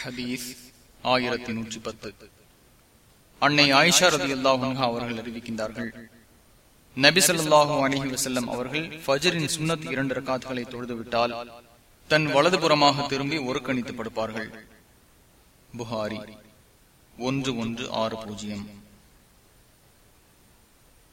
ஹதீஸ் ஆயிரத்தி நூற்றி பத்து. அன்னை ஆயிஷா ரதி அல்லாஹா அவர்கள் அறிவிக்கின்றார்கள் நபி சொல்லாஹு அலஹி வசல்லம் அவர்கள் ஃபஜரின் சுன்னத் இரண்டு ரக்காத்துகளை தொழுதுவிட்டால் தன் வலதுபுறமாக திரும்பி ஒரு கணித்து படுப்பார்கள். புகாரி ஒன்று ஒன்று ஆறு பூஜ்ஜியம்.